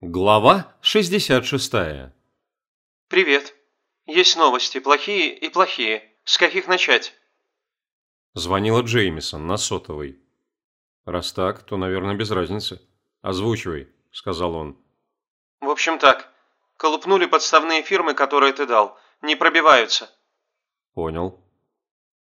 Глава 66. Привет. Есть новости, плохие и плохие. С каких начать? Звонила Джеймисон на сотовой. Раз так, то, наверное, без разницы. Озвучивай, сказал он. В общем так. Колупнули подставные фирмы, которые ты дал. Не пробиваются. Понял.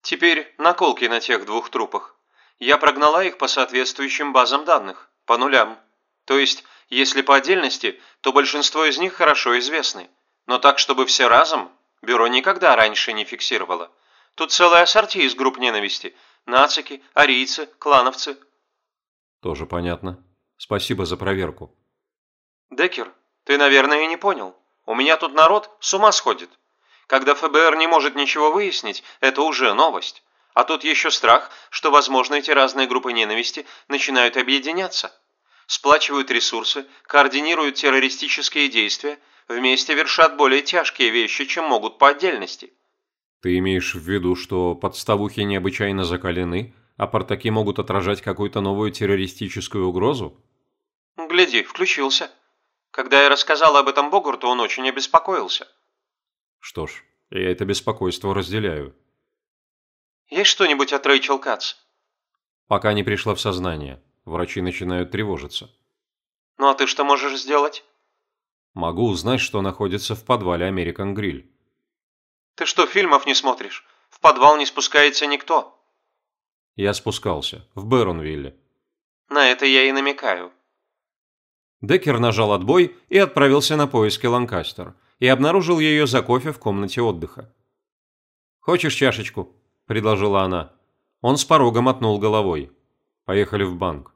Теперь наколки на тех двух трупах. Я прогнала их по соответствующим базам данных. По нулям. То есть если по отдельности, то большинство из них хорошо известны. Но так, чтобы все разом, бюро никогда раньше не фиксировало. Тут целая ассорти из групп ненависти. Нацики, арийцы, клановцы. Тоже понятно. Спасибо за проверку. Деккер, ты, наверное, и не понял. У меня тут народ с ума сходит. Когда ФБР не может ничего выяснить, это уже новость. А тут еще страх, что, возможно, эти разные группы ненависти начинают объединяться сплачивают ресурсы, координируют террористические действия, вместе вершат более тяжкие вещи, чем могут по отдельности. Ты имеешь в виду, что подставухи необычайно закалены, а портаки могут отражать какую-то новую террористическую угрозу? Гляди, включился. Когда я рассказал об этом Богурту, он очень обеспокоился. Что ж, я это беспокойство разделяю. Есть что-нибудь от Рэйчел Кац? Пока не пришла в сознание. Врачи начинают тревожиться. Ну а ты что можешь сделать? Могу узнать, что находится в подвале American Grill. Ты что, фильмов не смотришь? В подвал не спускается никто. Я спускался. В Бэронвилле. На это я и намекаю. Деккер нажал отбой и отправился на поиски Ланкастер. И обнаружил ее за кофе в комнате отдыха. «Хочешь чашечку?» – предложила она. Он с порога мотнул головой. «Поехали в банк».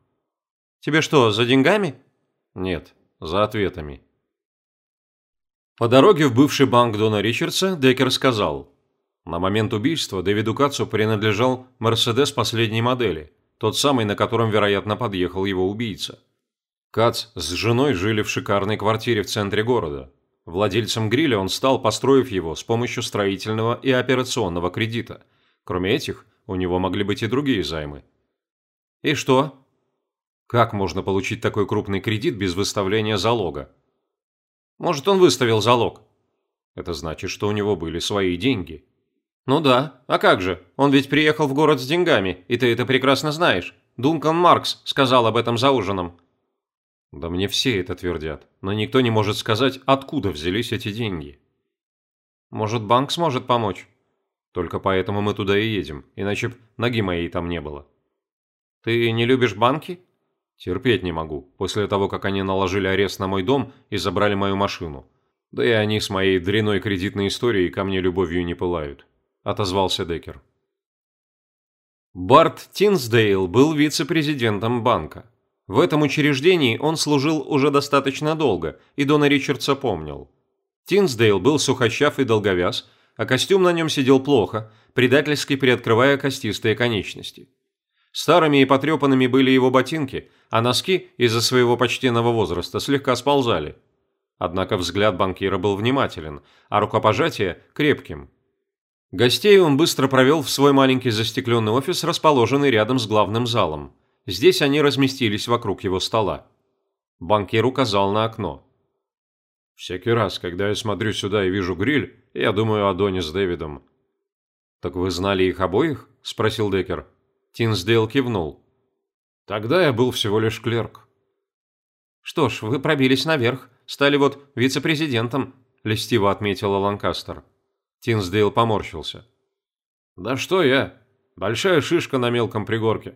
Тебе что, за деньгами? Нет, за ответами. По дороге в бывший банк Дона Ричардса Деккер сказал. На момент убийства Дэвиду Кацу принадлежал Мерседес последней модели, тот самый, на котором, вероятно, подъехал его убийца. Кац с женой жили в шикарной квартире в центре города. Владельцем гриля он стал, построив его с помощью строительного и операционного кредита. Кроме этих, у него могли быть и другие займы. «И что?» Как можно получить такой крупный кредит без выставления залога? Может, он выставил залог? Это значит, что у него были свои деньги. Ну да, а как же? Он ведь приехал в город с деньгами, и ты это прекрасно знаешь. Дункан Маркс сказал об этом за ужином. Да мне все это твердят, но никто не может сказать, откуда взялись эти деньги. Может, банк сможет помочь? Только поэтому мы туда и едем, иначе б ноги моей там не было. Ты не любишь банки? Терпеть не могу, после того, как они наложили арест на мой дом и забрали мою машину. Да и они с моей дряной кредитной историей ко мне любовью не пылают», – отозвался Деккер. Барт Тинсдейл был вице-президентом банка. В этом учреждении он служил уже достаточно долго, и Дона Ричардса помнил. Тинсдейл был сухощав и долговяз, а костюм на нем сидел плохо, предательски приоткрывая костистые конечности. Старыми и потрепанными были его ботинки, а носки из-за своего почтенного возраста слегка сползали. Однако взгляд банкира был внимателен, а рукопожатие – крепким. Гостей он быстро провел в свой маленький застекленный офис, расположенный рядом с главным залом. Здесь они разместились вокруг его стола. Банкир указал на окно. «Всякий раз, когда я смотрю сюда и вижу гриль, я думаю о Доне с Дэвидом». «Так вы знали их обоих?» – спросил Деккер. Тинсдейл кивнул. Тогда я был всего лишь клерк. Что ж, вы пробились наверх, стали вот вице-президентом, льстиво отметила Ланкастер. Тинсдейл поморщился. Да что я? Большая шишка на мелком пригорке.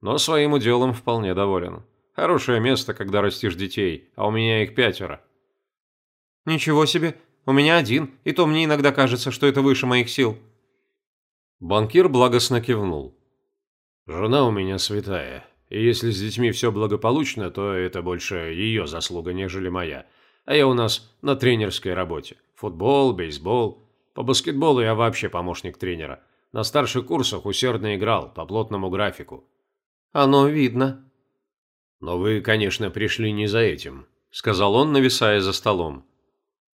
Но своим уделом вполне доволен. Хорошее место, когда растишь детей, а у меня их пятеро. Ничего себе, у меня один, и то мне иногда кажется, что это выше моих сил. Банкир благостно кивнул. Жена у меня святая, и если с детьми все благополучно, то это больше ее заслуга, нежели моя. А я у нас на тренерской работе. Футбол, бейсбол. По баскетболу я вообще помощник тренера. На старших курсах усердно играл, по плотному графику. Оно видно. Но вы, конечно, пришли не за этим, сказал он, нависая за столом.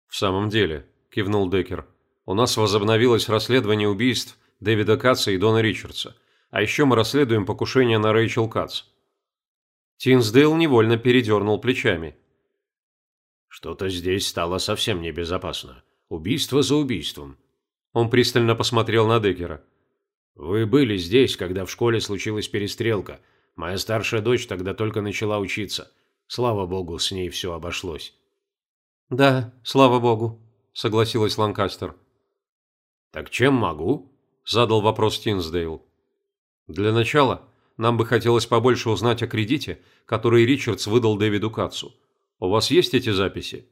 В самом деле, кивнул Деккер, у нас возобновилось расследование убийств Дэвида Катца и Дона Ричардса. А еще мы расследуем покушение на Рэйчел Кац». Тинсдейл невольно передернул плечами. Что-то здесь стало совсем небезопасно. Убийство за убийством. Он пристально посмотрел на Деккера. Вы были здесь, когда в школе случилась перестрелка. Моя старшая дочь тогда только начала учиться. Слава богу, с ней все обошлось. Да, слава богу, согласилась Ланкастер. Так чем могу? Задал вопрос Тинсдейл. Для начала нам бы хотелось побольше узнать о кредите, который Ричардс выдал Дэвиду Кацу. У вас есть эти записи?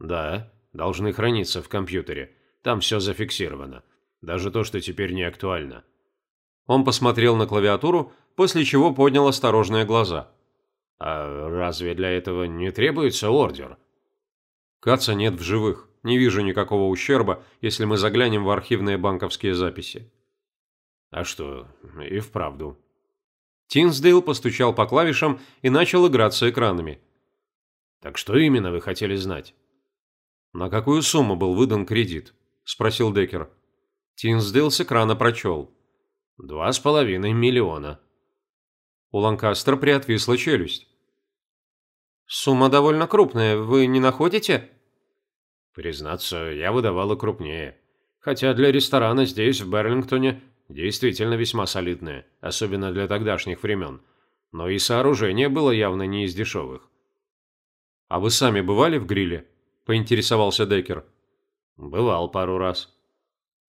Да, должны храниться в компьютере. Там все зафиксировано. Даже то, что теперь не актуально. Он посмотрел на клавиатуру, после чего поднял осторожные глаза. «А разве для этого не требуется ордер?» «Каца нет в живых. Не вижу никакого ущерба, если мы заглянем в архивные банковские записи». «А что, и вправду». Тинсдейл постучал по клавишам и начал играться экранами. «Так что именно вы хотели знать?» «На какую сумму был выдан кредит?» – спросил Деккер. Тинсдейл с экрана прочел. «Два с половиной миллиона». У Ланкастера приотвисла челюсть. «Сумма довольно крупная, вы не находите?» «Признаться, я выдавала крупнее. Хотя для ресторана здесь, в Берлингтоне, действительно весьма солидное, особенно для тогдашних времен. Но и сооружение было явно не из дешевых». «А вы сами бывали в гриле?» – поинтересовался Деккер. «Бывал пару раз».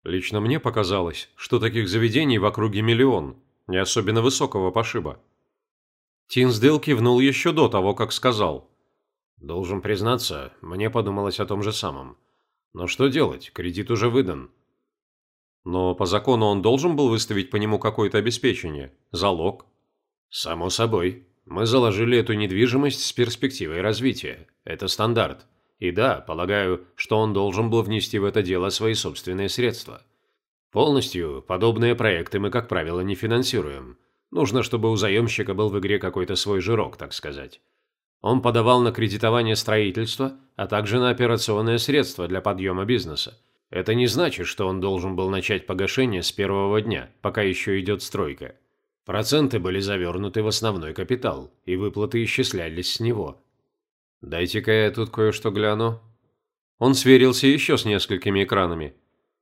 Лично мне показалось, что таких заведений в округе миллион, не особенно высокого пошиба. Тинсдейл кивнул еще до того, как сказал. «Должен признаться, мне подумалось о том же самом. Но что делать, кредит уже выдан». «Но по закону он должен был выставить по нему какое-то обеспечение, залог?» «Само собой. Мы заложили эту недвижимость с перспективой развития. Это стандарт. И да, полагаю, что он должен был внести в это дело свои собственные средства. Полностью подобные проекты мы, как правило, не финансируем. Нужно, чтобы у заемщика был в игре какой-то свой жирок, так сказать. Он подавал на кредитование строительства, а также на операционные средства для подъема бизнеса. Это не значит, что он должен был начать погашение с первого дня, пока еще идет стройка. Проценты были завернуты в основной капитал, и выплаты исчислялись с него. «Дайте-ка я тут кое-что гляну». Он сверился еще с несколькими экранами.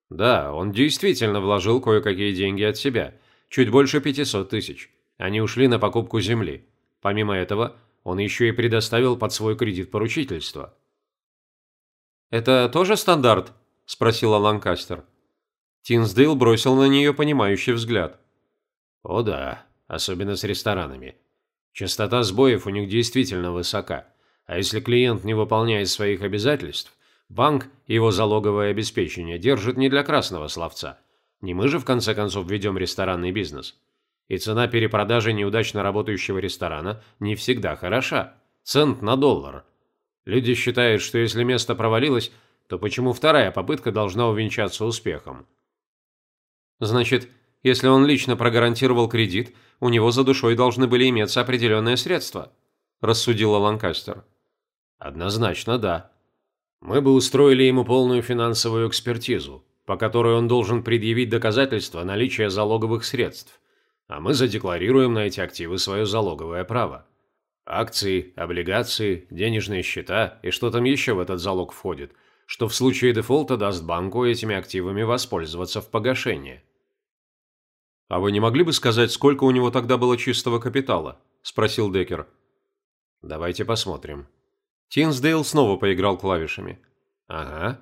Да, он действительно вложил кое-какие деньги от себя. Чуть больше 500 тысяч. Они ушли на покупку земли. Помимо этого, он еще и предоставил под свой кредит поручительство. «Это тоже стандарт?» – спросила Ланкастер. Тинсдейл бросил на нее понимающий взгляд. «О да, особенно с ресторанами. Частота сбоев у них действительно высока. А если клиент не выполняет своих обязательств, банк его залоговое обеспечение держит не для красного словца. Не мы же, в конце концов, ведем ресторанный бизнес. И цена перепродажи неудачно работающего ресторана не всегда хороша. Цент на доллар. Люди считают, что если место провалилось, то почему вторая попытка должна увенчаться успехом? Значит, если он лично прогарантировал кредит, у него за душой должны были иметься определенные средства, рассудила Ланкастер. Однозначно да. Мы бы устроили ему полную финансовую экспертизу, по которой он должен предъявить доказательства наличия залоговых средств, а мы задекларируем на эти активы свое залоговое право. Акции, облигации, денежные счета и что там еще в этот залог входит, что в случае дефолта даст банку этими активами воспользоваться в погашение. «А вы не могли бы сказать, сколько у него тогда было чистого капитала?» – спросил Деккер. «Давайте посмотрим», Тинсдейл снова поиграл клавишами. «Ага.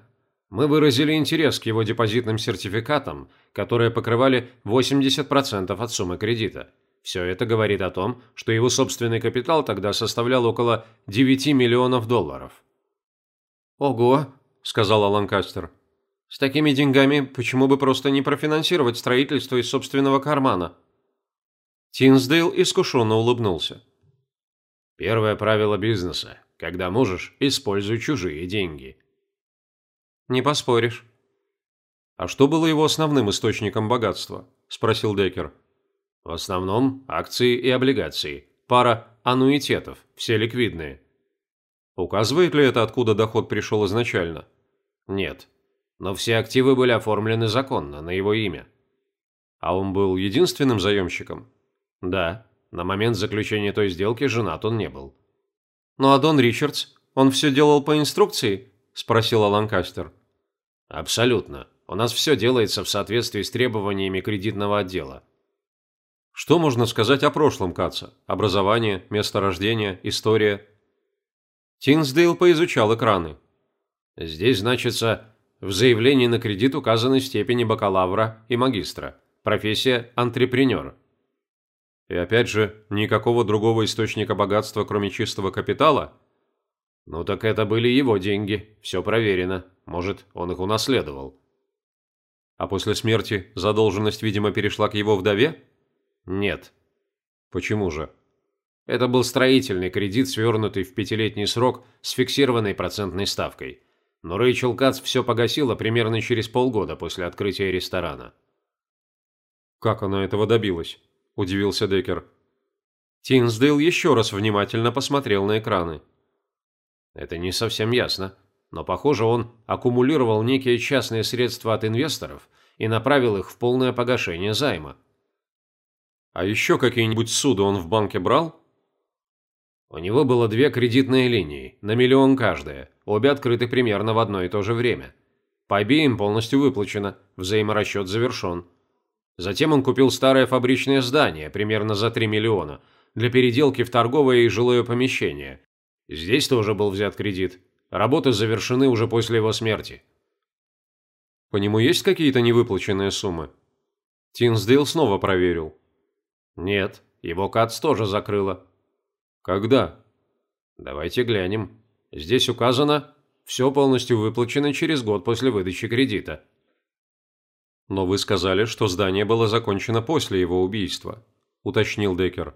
Мы выразили интерес к его депозитным сертификатам, которые покрывали 80% от суммы кредита. Все это говорит о том, что его собственный капитал тогда составлял около 9 миллионов долларов». «Ого», – сказала Ланкастер. «С такими деньгами почему бы просто не профинансировать строительство из собственного кармана?» Тинсдейл искушенно улыбнулся. «Первое правило бизнеса когда можешь, используй чужие деньги. Не поспоришь. А что было его основным источником богатства? Спросил Деккер. В основном акции и облигации. Пара аннуитетов, все ликвидные. Указывает ли это, откуда доход пришел изначально? Нет. Но все активы были оформлены законно, на его имя. А он был единственным заемщиком? Да. На момент заключения той сделки женат он не был. Ну а Дон Ричардс? Он все делал по инструкции?» – спросила Ланкастер. «Абсолютно. У нас все делается в соответствии с требованиями кредитного отдела». «Что можно сказать о прошлом Каца? Образование, место рождения, история?» Тинсдейл поизучал экраны. «Здесь значится, в заявлении на кредит указаны степени бакалавра и магистра. Профессия – антрепренер». «И опять же, никакого другого источника богатства, кроме чистого капитала?» «Ну так это были его деньги, все проверено. Может, он их унаследовал». «А после смерти задолженность, видимо, перешла к его вдове?» «Нет». «Почему же?» Это был строительный кредит, свернутый в пятилетний срок с фиксированной процентной ставкой. Но Рэйчел Кац все погасила примерно через полгода после открытия ресторана. «Как она этого добилась?» – удивился Деккер. Тинсдейл еще раз внимательно посмотрел на экраны. Это не совсем ясно, но, похоже, он аккумулировал некие частные средства от инвесторов и направил их в полное погашение займа. А еще какие-нибудь суды он в банке брал? У него было две кредитные линии, на миллион каждая, обе открыты примерно в одно и то же время. По обеим полностью выплачено, взаиморасчет завершен. Затем он купил старое фабричное здание, примерно за 3 миллиона, для переделки в торговое и жилое помещение, Здесь тоже был взят кредит. Работы завершены уже после его смерти. По нему есть какие-то невыплаченные суммы? Тинсдейл снова проверил. Нет, его КАЦ тоже закрыло. Когда? Давайте глянем. Здесь указано, все полностью выплачено через год после выдачи кредита. Но вы сказали, что здание было закончено после его убийства, уточнил Деккер.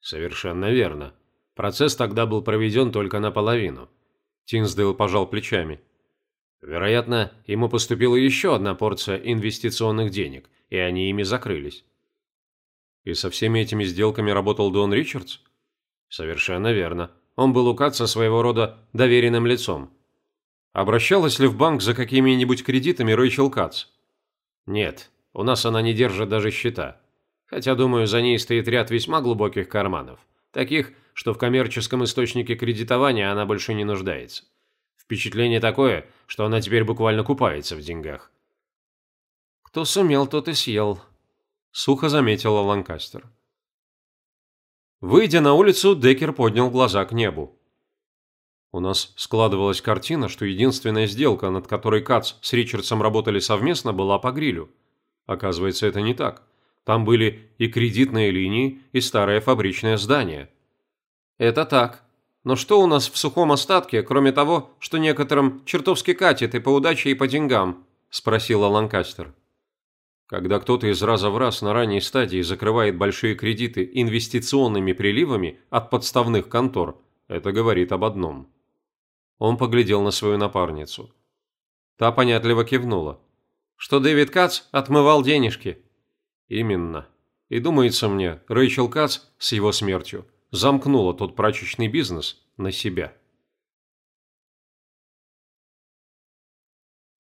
Совершенно верно. Процесс тогда был проведен только наполовину. Тинсдейл пожал плечами. Вероятно, ему поступила еще одна порция инвестиционных денег, и они ими закрылись. И со всеми этими сделками работал Дон Ричардс? Совершенно верно. Он был у Катца своего рода доверенным лицом. Обращалась ли в банк за какими-нибудь кредитами Рэйчел Катц? Нет, у нас она не держит даже счета. Хотя, думаю, за ней стоит ряд весьма глубоких карманов. Таких, что в коммерческом источнике кредитования она больше не нуждается. Впечатление такое, что она теперь буквально купается в деньгах. «Кто сумел, тот и съел», – сухо заметила Ланкастер. Выйдя на улицу, Деккер поднял глаза к небу. У нас складывалась картина, что единственная сделка, над которой Кац с Ричардсом работали совместно, была по грилю. Оказывается, это не так. Там были и кредитные линии, и старое фабричное здание. Это так. Но что у нас в сухом остатке, кроме того, что некоторым чертовски катит и по удаче, и по деньгам? Спросила Ланкастер. Когда кто-то из раза в раз на ранней стадии закрывает большие кредиты инвестиционными приливами от подставных контор, это говорит об одном. Он поглядел на свою напарницу. Та понятливо кивнула. Что Дэвид Кац отмывал денежки. Именно. И думается мне, Рэйчел Кац с его смертью замкнула тот прачечный бизнес на себя.